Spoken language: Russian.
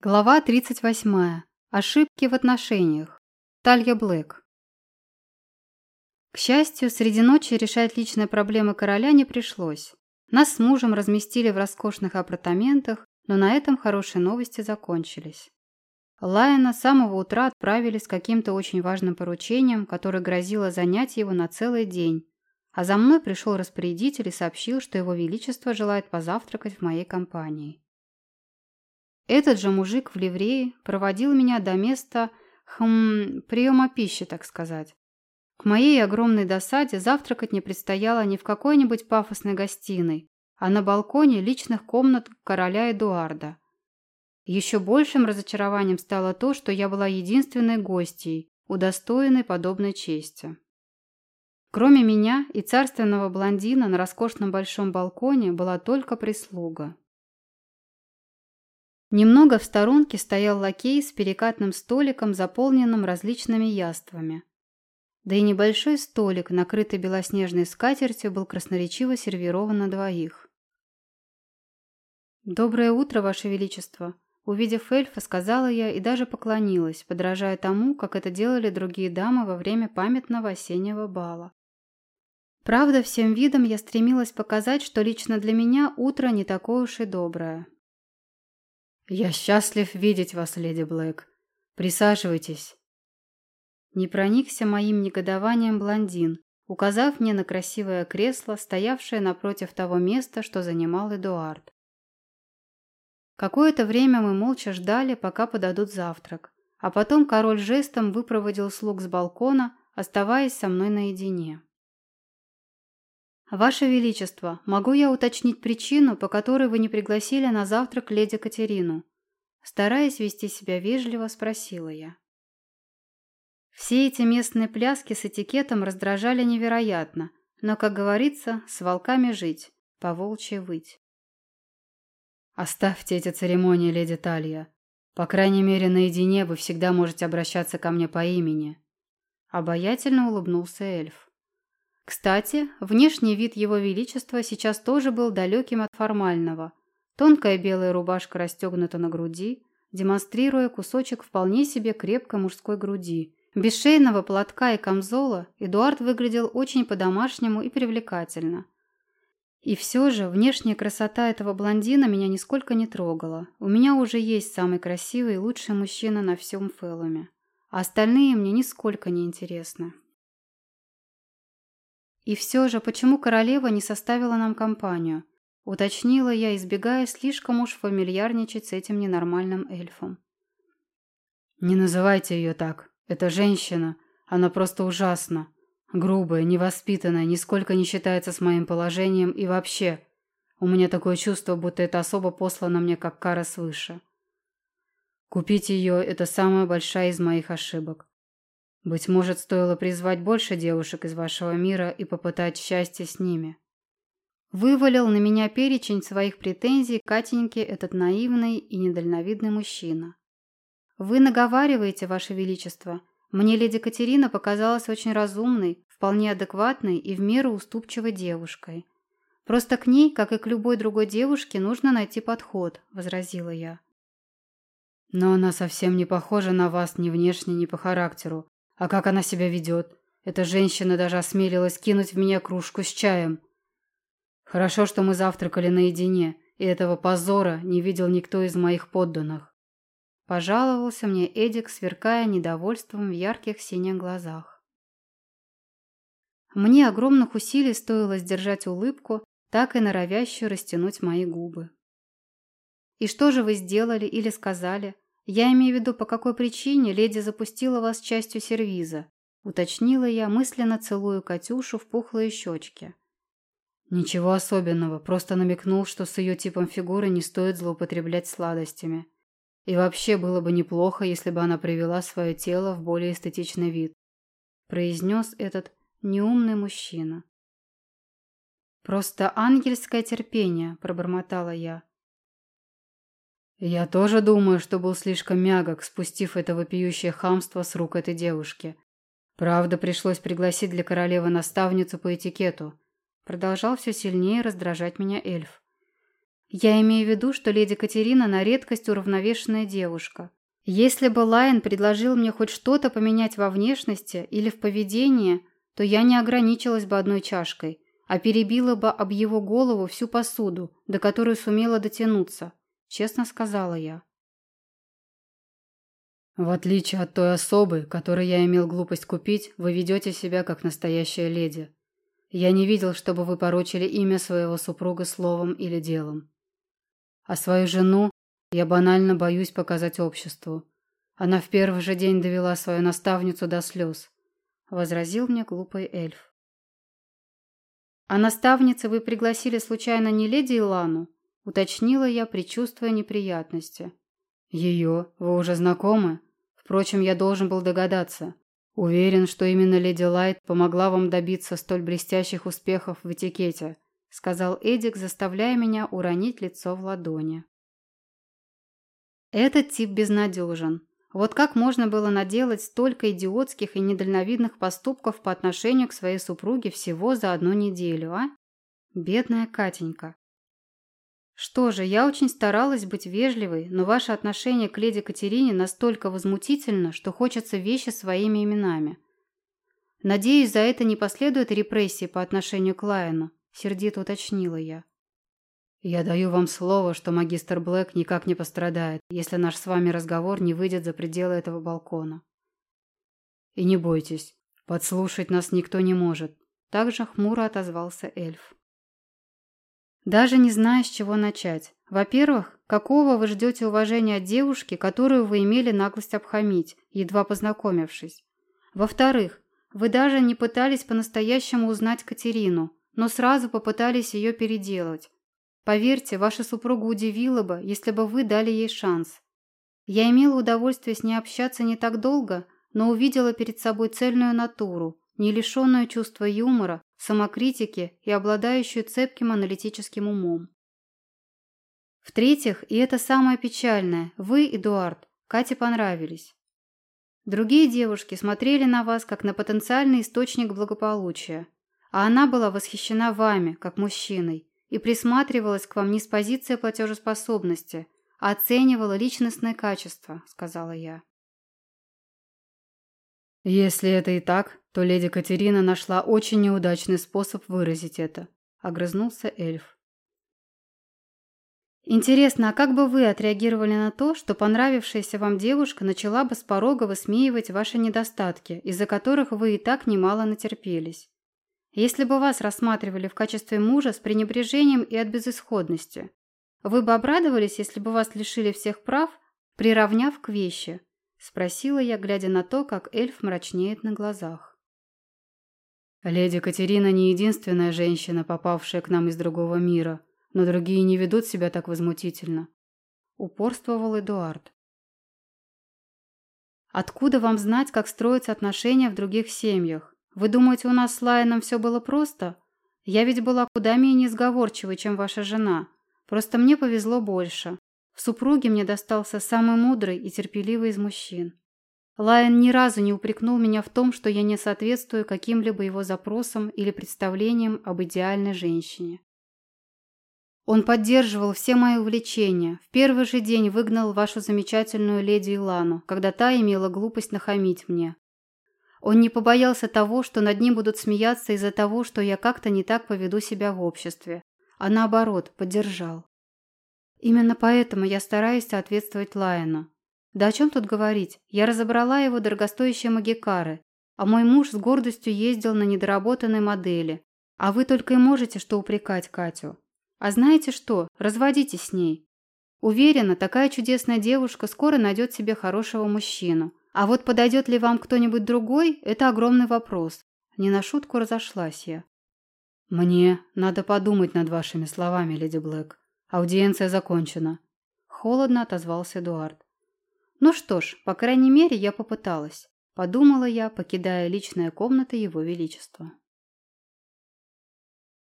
Глава 38. Ошибки в отношениях. Талья Блэк. К счастью, среди ночи решать личные проблемы короля не пришлось. Нас с мужем разместили в роскошных апартаментах, но на этом хорошие новости закончились. Лайона с самого утра отправили с каким-то очень важным поручением, которое грозило занять его на целый день, а за мной пришел распорядитель и сообщил, что его величество желает позавтракать в моей компании. Этот же мужик в ливрее проводил меня до места, хм, приема пищи, так сказать. К моей огромной досаде завтракать не предстояло ни в какой-нибудь пафосной гостиной, а на балконе личных комнат короля Эдуарда. Еще большим разочарованием стало то, что я была единственной гостьей, удостоенной подобной чести. Кроме меня и царственного блондина на роскошном большом балконе была только прислуга. Немного в сторонке стоял лакей с перекатным столиком, заполненным различными яствами. Да и небольшой столик, накрытый белоснежной скатертью, был красноречиво сервирован на двоих. «Доброе утро, Ваше Величество!» Увидев эльфа, сказала я и даже поклонилась, подражая тому, как это делали другие дамы во время памятного осеннего бала. Правда, всем видом я стремилась показать, что лично для меня утро не такое уж и доброе. «Я счастлив видеть вас, леди Блэк. Присаживайтесь». Не проникся моим негодованием блондин, указав мне на красивое кресло, стоявшее напротив того места, что занимал Эдуард. Какое-то время мы молча ждали, пока подадут завтрак, а потом король жестом выпроводил слуг с балкона, оставаясь со мной наедине. «Ваше Величество, могу я уточнить причину, по которой вы не пригласили на завтрак леди Катерину?» Стараясь вести себя вежливо, спросила я. Все эти местные пляски с этикетом раздражали невероятно, но, как говорится, с волками жить, по волчьи выть. «Оставьте эти церемонии, леди Талья. По крайней мере, наедине вы всегда можете обращаться ко мне по имени». Обаятельно улыбнулся эльф. Кстати, внешний вид его величества сейчас тоже был далеким от формального. Тонкая белая рубашка расстегнута на груди, демонстрируя кусочек вполне себе крепкой мужской груди. Без шейного платка и камзола Эдуард выглядел очень по-домашнему и привлекательно. И все же внешняя красота этого блондина меня нисколько не трогала. У меня уже есть самый красивый и лучший мужчина на всем Фэллуме. А остальные мне нисколько не интересны. И все же, почему королева не составила нам компанию? Уточнила я, избегая слишком уж фамильярничать с этим ненормальным эльфом. «Не называйте ее так. Это женщина. Она просто ужасна. Грубая, невоспитанная, нисколько не считается с моим положением и вообще. У меня такое чувство, будто эта особа послана мне как кара свыше. Купить ее – это самая большая из моих ошибок. Быть может, стоило призвать больше девушек из вашего мира и попытать счастье с ними. Вывалил на меня перечень своих претензий Катеньке этот наивный и недальновидный мужчина. Вы наговариваете, Ваше Величество. Мне леди Катерина показалась очень разумной, вполне адекватной и в меру уступчивой девушкой. Просто к ней, как и к любой другой девушке, нужно найти подход, возразила я. Но она совсем не похожа на вас ни внешне, ни по характеру. А как она себя ведет? Эта женщина даже осмелилась кинуть в меня кружку с чаем. Хорошо, что мы завтракали наедине, и этого позора не видел никто из моих подданных. Пожаловался мне Эдик, сверкая недовольством в ярких синих глазах. Мне огромных усилий стоило сдержать улыбку, так и норовящую растянуть мои губы. «И что же вы сделали или сказали?» «Я имею в виду, по какой причине леди запустила вас частью сервиза», уточнила я, мысленно целую Катюшу в пухлые щечки. Ничего особенного, просто намекнул, что с ее типом фигуры не стоит злоупотреблять сладостями. И вообще было бы неплохо, если бы она привела свое тело в более эстетичный вид. Произнес этот неумный мужчина. «Просто ангельское терпение», – пробормотала я. Я тоже думаю, что был слишком мягок, спустив это вопиющее хамство с рук этой девушки. Правда, пришлось пригласить для королевы наставницу по этикету. Продолжал все сильнее раздражать меня эльф. Я имею в виду, что леди Катерина на редкость уравновешенная девушка. Если бы Лайон предложил мне хоть что-то поменять во внешности или в поведении, то я не ограничилась бы одной чашкой, а перебила бы об его голову всю посуду, до которой сумела дотянуться, честно сказала я. В отличие от той особы, которой я имел глупость купить, вы ведете себя как настоящая леди. Я не видел, чтобы вы порочили имя своего супруга словом или делом. А свою жену я банально боюсь показать обществу. Она в первый же день довела свою наставницу до слез. Возразил мне глупый эльф. А наставницы вы пригласили случайно не леди Илану? Уточнила я, предчувствуя неприятности. Ее? Вы уже знакомы? Впрочем, я должен был догадаться. Уверен, что именно леди Лайт помогла вам добиться столь блестящих успехов в этикете –— сказал Эдик, заставляя меня уронить лицо в ладони. Этот тип безнадежен. Вот как можно было наделать столько идиотских и недальновидных поступков по отношению к своей супруге всего за одну неделю, а? Бедная Катенька. Что же, я очень старалась быть вежливой, но ваше отношение к леди Катерине настолько возмутительно, что хочется вещи своими именами. Надеюсь, за это не последует репрессии по отношению к Лайону. Сердито уточнила я. «Я даю вам слово, что магистр Блэк никак не пострадает, если наш с вами разговор не выйдет за пределы этого балкона. И не бойтесь, подслушать нас никто не может», – также хмуро отозвался эльф. «Даже не зная, с чего начать. Во-первых, какого вы ждете уважения от девушки, которую вы имели наглость обхамить, едва познакомившись? Во-вторых, вы даже не пытались по-настоящему узнать Катерину, но сразу попытались ее переделать. Поверьте, ваша супруга удивила бы, если бы вы дали ей шанс. Я имела удовольствие с ней общаться не так долго, но увидела перед собой цельную натуру, не лишенную чувства юмора, самокритики и обладающую цепким аналитическим умом. В-третьих, и это самое печальное, вы, Эдуард, Кате понравились. Другие девушки смотрели на вас как на потенциальный источник благополучия, а она была восхищена вами, как мужчиной, и присматривалась к вам не с позиции платежеспособности, а оценивала личностные качества, сказала я. Если это и так, то леди Катерина нашла очень неудачный способ выразить это, огрызнулся эльф. Интересно, а как бы вы отреагировали на то, что понравившаяся вам девушка начала бы с порога высмеивать ваши недостатки, из-за которых вы и так немало натерпелись? Если бы вас рассматривали в качестве мужа с пренебрежением и от безысходности, вы бы обрадовались, если бы вас лишили всех прав, приравняв к вещи?» – спросила я, глядя на то, как эльф мрачнеет на глазах. «Леди Катерина не единственная женщина, попавшая к нам из другого мира, но другие не ведут себя так возмутительно», – упорствовал Эдуард. «Откуда вам знать, как строятся отношения в других семьях? Вы думаете, у нас с Лайоном все было просто? Я ведь была куда менее сговорчивой, чем ваша жена. Просто мне повезло больше. В супруге мне достался самый мудрый и терпеливый из мужчин. Лайон ни разу не упрекнул меня в том, что я не соответствую каким-либо его запросам или представлениям об идеальной женщине. Он поддерживал все мои увлечения. В первый же день выгнал вашу замечательную леди Илану, когда та имела глупость нахамить мне. Он не побоялся того, что над ним будут смеяться из-за того, что я как-то не так поведу себя в обществе, а наоборот, поддержал. Именно поэтому я стараюсь соответствовать Лайону. Да о чем тут говорить? Я разобрала его дорогостоящие магикары, а мой муж с гордостью ездил на недоработанной модели. А вы только и можете что упрекать Катю. А знаете что? Разводитесь с ней. Уверена, такая чудесная девушка скоро найдет себе хорошего мужчину, а вот подойдет ли вам кто-нибудь другой – это огромный вопрос. Не на шутку разошлась я. «Мне надо подумать над вашими словами, леди Блэк. Аудиенция закончена». Холодно отозвался Эдуард. «Ну что ж, по крайней мере, я попыталась», – подумала я, покидая личные комнаты Его Величества.